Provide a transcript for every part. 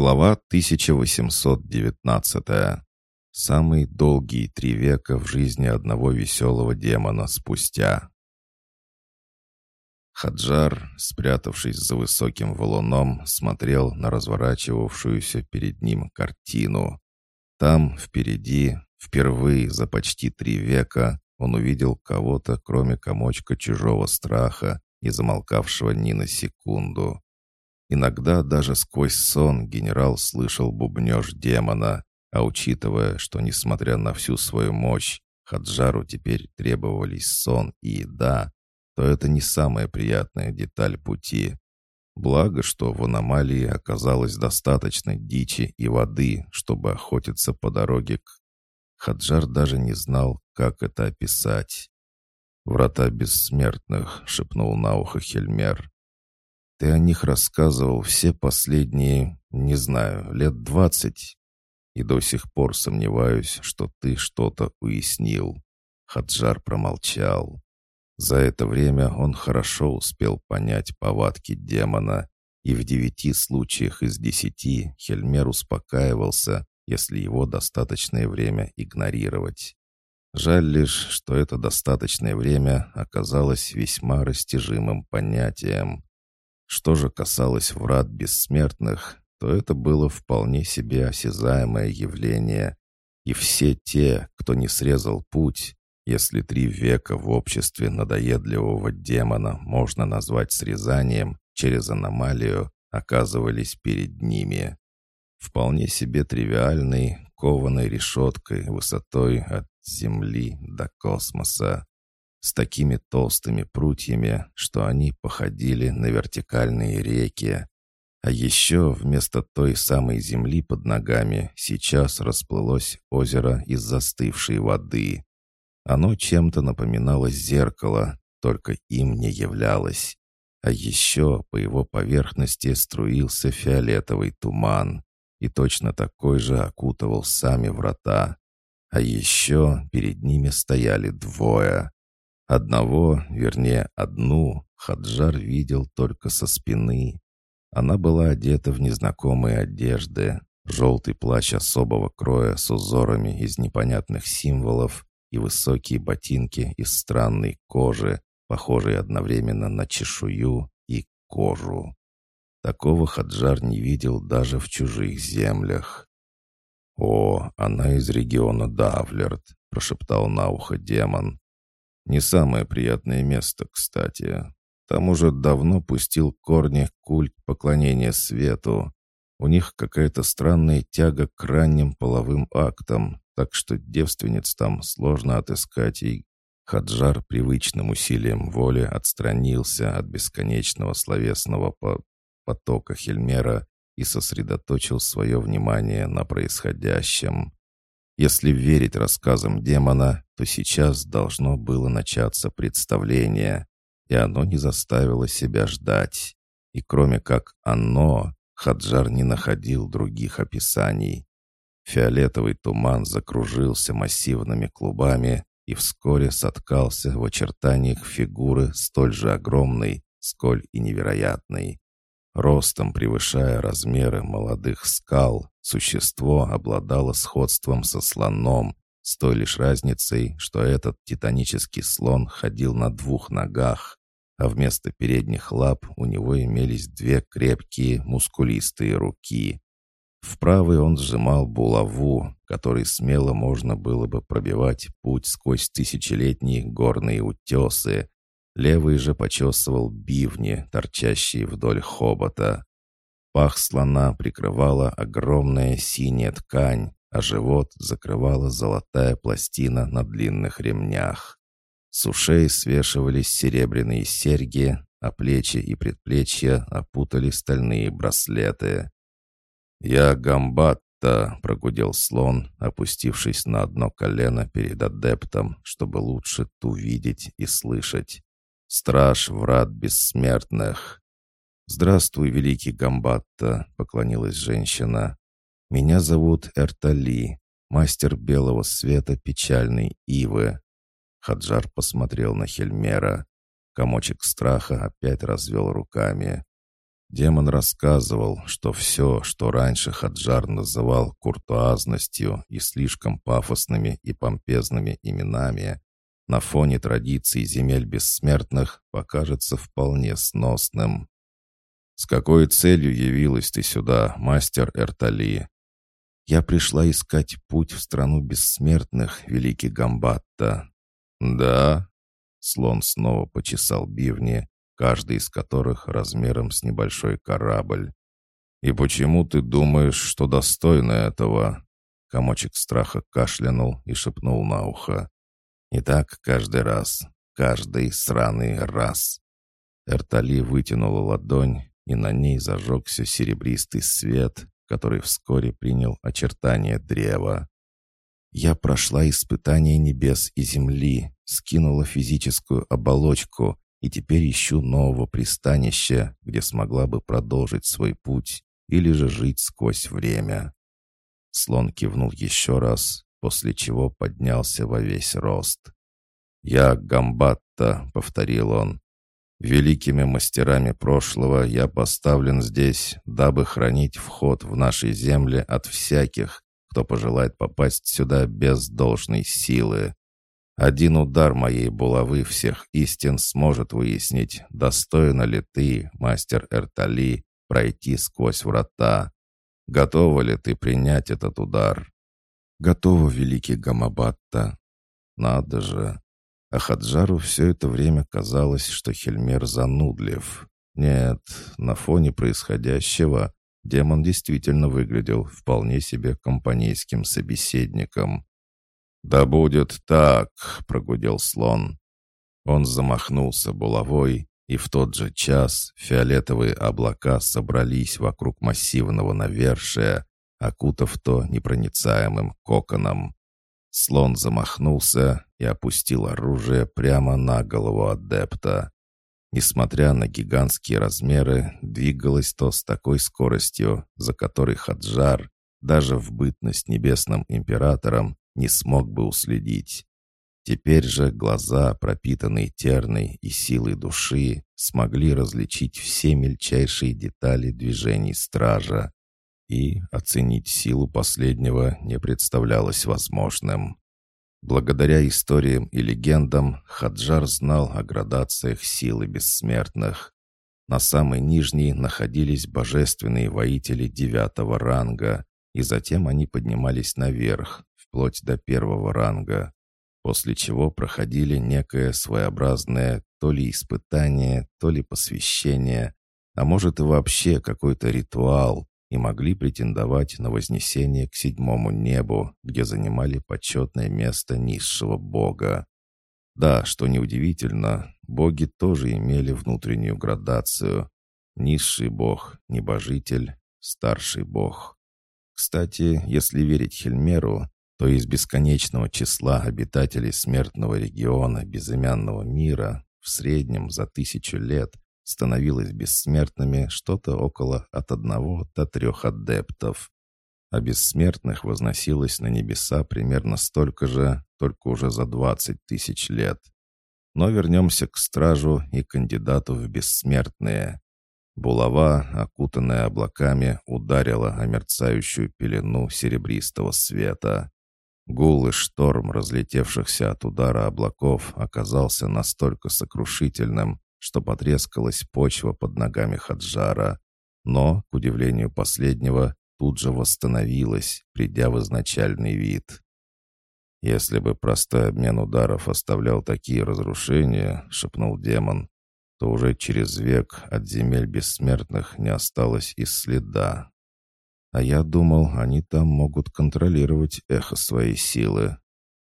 Глава 1819. Самые долгие три века в жизни одного веселого демона спустя. Хаджар, спрятавшись за высоким валуном, смотрел на разворачивавшуюся перед ним картину. Там, впереди, впервые за почти три века, он увидел кого-то, кроме комочка чужого страха и замолкавшего ни на секунду. Иногда даже сквозь сон генерал слышал бубнеж демона, а учитывая, что, несмотря на всю свою мощь, Хаджару теперь требовались сон и еда, то это не самая приятная деталь пути. Благо, что в аномалии оказалось достаточно дичи и воды, чтобы охотиться по дороге к... Хаджар даже не знал, как это описать. «Врата бессмертных», — шепнул на ухо Хельмер. Ты о них рассказывал все последние, не знаю, лет двадцать. И до сих пор сомневаюсь, что ты что-то уяснил. Хаджар промолчал. За это время он хорошо успел понять повадки демона, и в девяти случаях из десяти Хельмер успокаивался, если его достаточное время игнорировать. Жаль лишь, что это достаточное время оказалось весьма растяжимым понятием. Что же касалось врат бессмертных, то это было вполне себе осязаемое явление. И все те, кто не срезал путь, если три века в обществе надоедливого демона можно назвать срезанием через аномалию, оказывались перед ними. Вполне себе тривиальной, кованой решеткой высотой от Земли до космоса с такими толстыми прутьями, что они походили на вертикальные реки. А еще вместо той самой земли под ногами сейчас расплылось озеро из застывшей воды. Оно чем-то напоминало зеркало, только им не являлось. А еще по его поверхности струился фиолетовый туман, и точно такой же окутывал сами врата. А еще перед ними стояли двое. Одного, вернее, одну, Хаджар видел только со спины. Она была одета в незнакомые одежды, желтый плащ особого кроя с узорами из непонятных символов и высокие ботинки из странной кожи, похожей одновременно на чешую и кожу. Такого Хаджар не видел даже в чужих землях. «О, она из региона Давлерт», — прошептал на ухо демон. Не самое приятное место, кстати. Там уже давно пустил корни культ поклонения свету. У них какая-то странная тяга к ранним половым актам, так что девственниц там сложно отыскать, и Хаджар привычным усилием воли отстранился от бесконечного словесного по потока Хельмера и сосредоточил свое внимание на происходящем. Если верить рассказам демона, то сейчас должно было начаться представление, и оно не заставило себя ждать. И кроме как «оно», Хаджар не находил других описаний. Фиолетовый туман закружился массивными клубами и вскоре соткался в очертаниях фигуры столь же огромной, сколь и невероятной. Ростом превышая размеры молодых скал, существо обладало сходством со слоном, с той лишь разницей, что этот титанический слон ходил на двух ногах, а вместо передних лап у него имелись две крепкие, мускулистые руки. В правой он сжимал булаву, которой смело можно было бы пробивать путь сквозь тысячелетние горные утесы, Левый же почесывал бивни, торчащие вдоль хобота. Пах слона прикрывала огромная синяя ткань, а живот закрывала золотая пластина на длинных ремнях. С ушей свешивались серебряные серьги, а плечи и предплечья опутали стальные браслеты. «Я Гамбатта», — прогудел слон, опустившись на одно колено перед адептом, чтобы лучше ту видеть и слышать страж врат бессмертных. «Здравствуй, великий Гамбатта», — поклонилась женщина. «Меня зовут Эртали, мастер белого света печальной ивы». Хаджар посмотрел на Хельмера. Комочек страха опять развел руками. Демон рассказывал, что все, что раньше Хаджар называл куртуазностью и слишком пафосными и помпезными именами, на фоне традиций земель бессмертных покажется вполне сносным. «С какой целью явилась ты сюда, мастер Эртали?» «Я пришла искать путь в страну бессмертных, великий Гамбатта». «Да?» Слон снова почесал бивни, каждый из которых размером с небольшой корабль. «И почему ты думаешь, что достойна этого?» Комочек страха кашлянул и шепнул на ухо. «И так каждый раз, каждый сраный раз». Эртали вытянула ладонь, и на ней зажегся серебристый свет, который вскоре принял очертания древа. «Я прошла испытание небес и земли, скинула физическую оболочку и теперь ищу нового пристанища, где смогла бы продолжить свой путь или же жить сквозь время». Слон кивнул еще раз, после чего поднялся во весь рост. «Я Гамбатта», — повторил он, Великими мастерами прошлого я поставлен здесь, дабы хранить вход в наши земли от всяких, кто пожелает попасть сюда без должной силы. Один удар моей булавы всех истин сможет выяснить, достойна ли ты, мастер Эртали, пройти сквозь врата. Готова ли ты принять этот удар? Готова, великий Гамабатта. Надо же, а Хаджару все это время казалось, что Хельмер занудлив. Нет, на фоне происходящего демон действительно выглядел вполне себе компанейским собеседником. «Да будет так!» — прогудел слон. Он замахнулся булавой, и в тот же час фиолетовые облака собрались вокруг массивного навершия, окутав то непроницаемым коконом. Слон замахнулся и опустил оружие прямо на голову адепта. Несмотря на гигантские размеры, двигалось то с такой скоростью, за которой Хаджар, даже в бытность небесным императором, не смог бы уследить. Теперь же глаза, пропитанные терной и силой души, смогли различить все мельчайшие детали движений стража, и оценить силу последнего не представлялось возможным. Благодаря историям и легендам Хаджар знал о градациях силы бессмертных. На самой нижней находились божественные воители девятого ранга, и затем они поднимались наверх, вплоть до первого ранга, после чего проходили некое своеобразное то ли испытание, то ли посвящение, а может и вообще какой-то ритуал, и могли претендовать на вознесение к седьмому небу, где занимали почетное место низшего бога. Да, что неудивительно, боги тоже имели внутреннюю градацию. Низший бог, небожитель, старший бог. Кстати, если верить Хельмеру, то из бесконечного числа обитателей смертного региона безымянного мира в среднем за тысячу лет становилось бессмертными что-то около от одного до трех адептов. А бессмертных возносилось на небеса примерно столько же, только уже за двадцать тысяч лет. Но вернемся к стражу и кандидату в бессмертные. Булава, окутанная облаками, ударила о мерцающую пелену серебристого света. Гул и шторм разлетевшихся от удара облаков оказался настолько сокрушительным, что потрескалась почва под ногами Хаджара, но, к удивлению последнего, тут же восстановилась, придя в изначальный вид. «Если бы простой обмен ударов оставлял такие разрушения», — шепнул демон, то уже через век от земель бессмертных не осталось и следа. А я думал, они там могут контролировать эхо своей силы.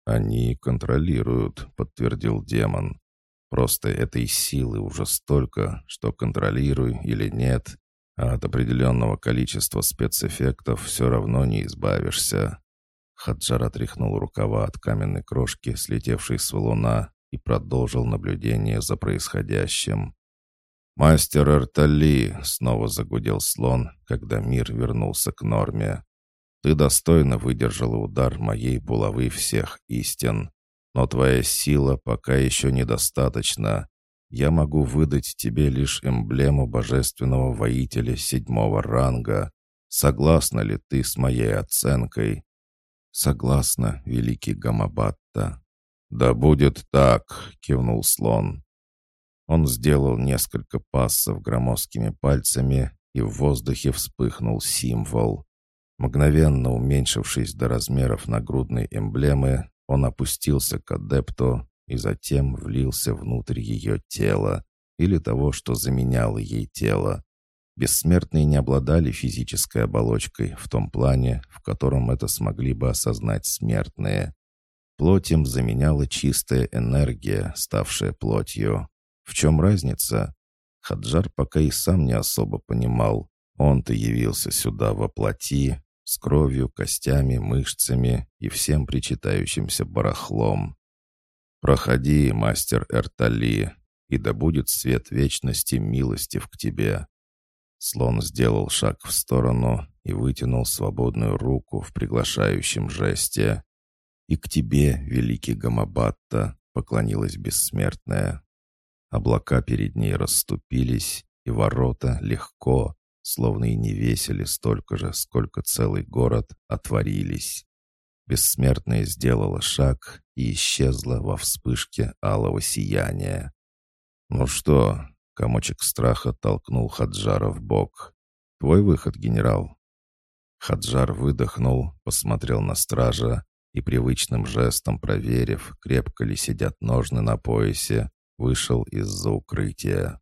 «Они контролируют», — подтвердил демон. Просто этой силы уже столько, что контролируй или нет, а от определенного количества спецэффектов все равно не избавишься. Хаджар отряхнул рукава от каменной крошки, слетевшей с валуна, и продолжил наблюдение за происходящим. «Мастер Артали!» — снова загудел слон, когда мир вернулся к норме. «Ты достойно выдержала удар моей булавы всех истин. Но твоя сила пока еще недостаточна. я могу выдать тебе лишь эмблему божественного воителя седьмого ранга. Согласна ли ты с моей оценкой?» «Согласна, великий Гамабатта». «Да будет так», — кивнул слон. Он сделал несколько пассов громоздкими пальцами, и в воздухе вспыхнул символ. Мгновенно уменьшившись до размеров нагрудной эмблемы, он опустился к адепту и затем влился внутрь ее тела или того, что заменяло ей тело. Бессмертные не обладали физической оболочкой в том плане, в котором это смогли бы осознать смертные. Плоть им заменяла чистая энергия, ставшая плотью. В чем разница? Хаджар пока и сам не особо понимал. Он-то явился сюда во плоти, с кровью, костями, мышцами и всем причитающимся барахлом. «Проходи, мастер Эртали, и да будет свет вечности милостив к тебе». Слон сделал шаг в сторону и вытянул свободную руку в приглашающем жесте. «И к тебе, великий Гамабатта!» — поклонилась бессмертная. Облака перед ней расступились, и ворота легко, словно и не весили столько же, сколько целый город, отворились. Бессмертная сделала шаг и исчезла во вспышке алого сияния. «Ну что?» — комочек страха толкнул Хаджара в бок. «Твой выход, генерал». Хаджар выдохнул, посмотрел на стража и привычным жестом проверив, крепко ли сидят ножны на поясе, вышел из-за укрытия.